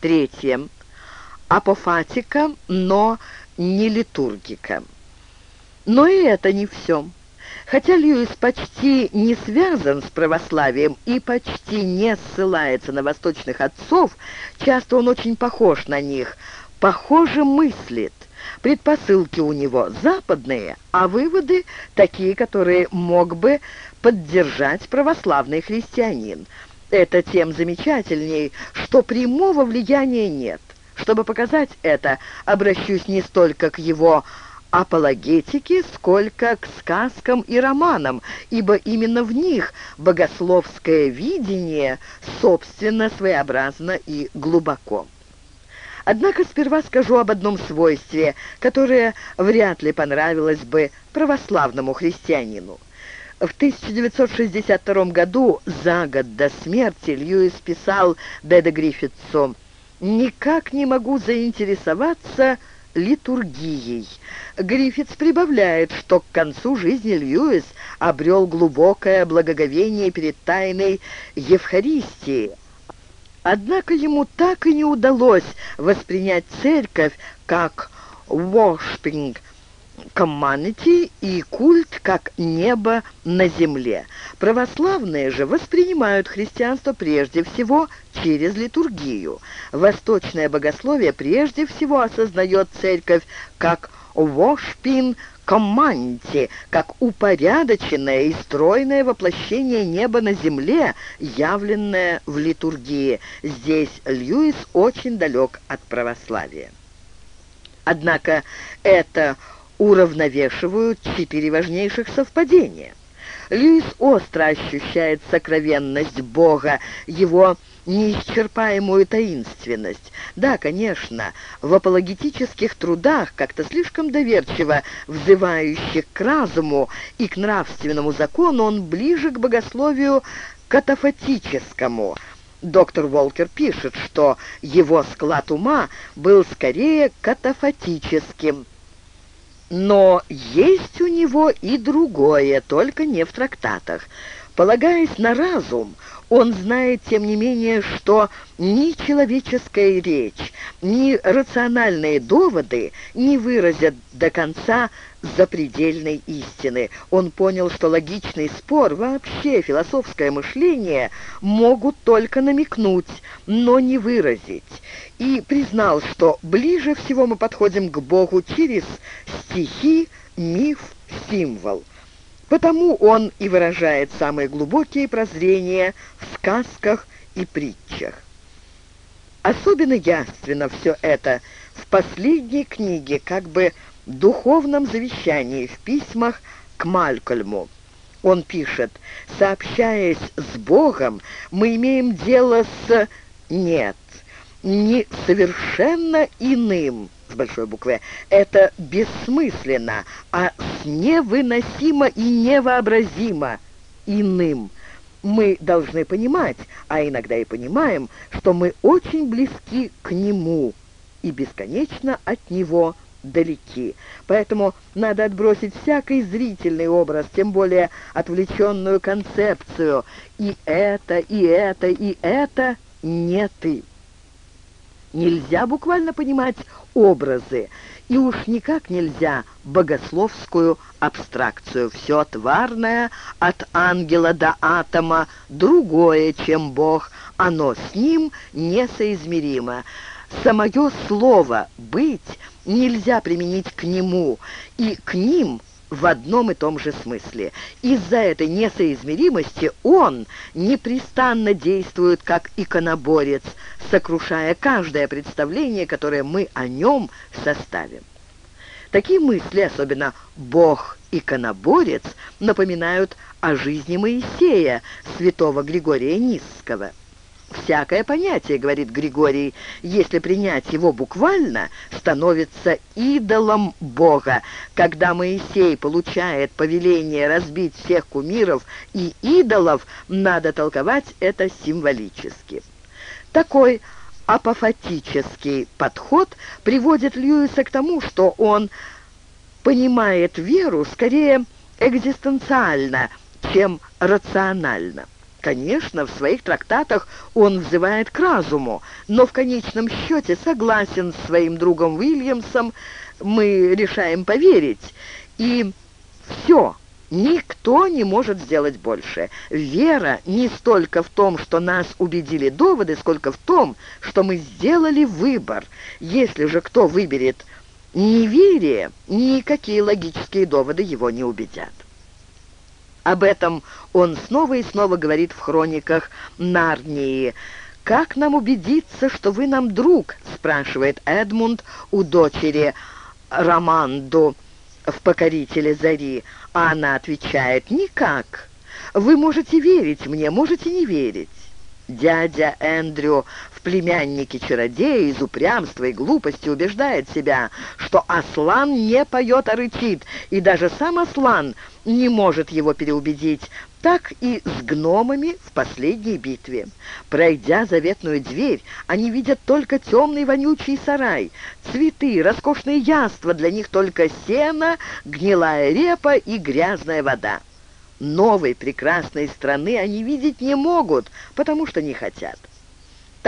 Третье. Апофатика, но не литургика. Но и это не все. Хотя Льюис почти не связан с православием и почти не ссылается на восточных отцов, часто он очень похож на них, похоже мыслит. Предпосылки у него западные, а выводы такие, которые мог бы поддержать православный христианин. Это тем замечательней, что прямого влияния нет. Чтобы показать это, обращусь не столько к его апологетике, сколько к сказкам и романам, ибо именно в них богословское видение, собственно, своеобразно и глубоко. Однако сперва скажу об одном свойстве, которое вряд ли понравилось бы православному христианину. В 1962 году, за год до смерти, Льюис писал Деда Гриффитсу «Никак не могу заинтересоваться литургией». Гриффитс прибавляет, что к концу жизни Льюис обрел глубокое благоговение перед тайной Евхаристии. Однако ему так и не удалось воспринять церковь как «worshiping комманити и культ как небо на земле. Православные же воспринимают христианство прежде всего через литургию. Восточное богословие прежде всего осознает церковь как «вошпин команти», как упорядоченное и стройное воплощение неба на земле, явленное в литургии. Здесь Льюис очень далек от православия. Однако это уравновешивают четыре важнейших совпадения. Льюис остро ощущает сокровенность Бога, его неисчерпаемую таинственность. Да, конечно, в апологетических трудах, как-то слишком доверчиво взывающих к разуму и к нравственному закону, он ближе к богословию катафатическому. Доктор Волкер пишет, что его склад ума был скорее катафатическим, но есть у него и другое, только не в трактатах. Полагаясь на разум, он знает, тем не менее, что ни человеческая речь, ни рациональные доводы не выразят до конца запредельной истины. Он понял, что логичный спор, вообще философское мышление могут только намекнуть, но не выразить. И признал, что ближе всего мы подходим к Богу через стихи, миф, символ. Потому он и выражает самые глубокие прозрения в сказках и притчах. Особенно яственно все это в последней книге, как бы духовном завещании, в письмах к Малькольму. Он пишет, «Сообщаясь с Богом, мы имеем дело с... нет, не совершенно иным, с большой буквы, это бессмысленно, а невыносимо и невообразимо иным. Мы должны понимать, а иногда и понимаем, что мы очень близки к Нему и бесконечно от Него далеки. Поэтому надо отбросить всякий зрительный образ, тем более отвлеченную концепцию. И это, и это, и это не ты. Нельзя буквально понимать образы, и уж никак нельзя богословскую абстракцию. Все тварное от ангела до атома другое, чем Бог, оно с ним несоизмеримо. Самое слово «быть» нельзя применить к нему, и к ним в одном и том же смысле. Из-за этой несоизмеримости он непрестанно действует как иконоборец, сокрушая каждое представление, которое мы о нем составим. Такие мысли, особенно «Бог-иконоборец», напоминают о жизни Моисея, святого Григория Нисского. Всякое понятие, говорит Григорий, если принять его буквально, становится идолом Бога. Когда Моисей получает повеление разбить всех кумиров и идолов, надо толковать это символически. Такой апофатический подход приводит Льюиса к тому, что он понимает веру скорее экзистенциально, чем рационально. Конечно, в своих трактатах он взывает к разуму, но в конечном счете согласен с своим другом Уильямсом, мы решаем поверить, и все, никто не может сделать больше. Вера не столько в том, что нас убедили доводы, сколько в том, что мы сделали выбор. Если же кто выберет неверие, никакие логические доводы его не убедят. Об этом он снова и снова говорит в хрониках Нарнии. «Как нам убедиться, что вы нам друг?» — спрашивает Эдмунд у дочери Романду в «Покорителе зари», а она отвечает «Никак. Вы можете верить мне, можете не верить». Дядя Эндрю в племяннике-чародея из упрямства и глупости убеждает себя, что Аслан не поет, а рычит, и даже сам Аслан не может его переубедить, так и с гномами в последней битве. Пройдя заветную дверь, они видят только темный вонючий сарай. Цветы, роскошные яства, для них только сено, гнилая репа и грязная вода. Новой прекрасной страны они видеть не могут, потому что не хотят.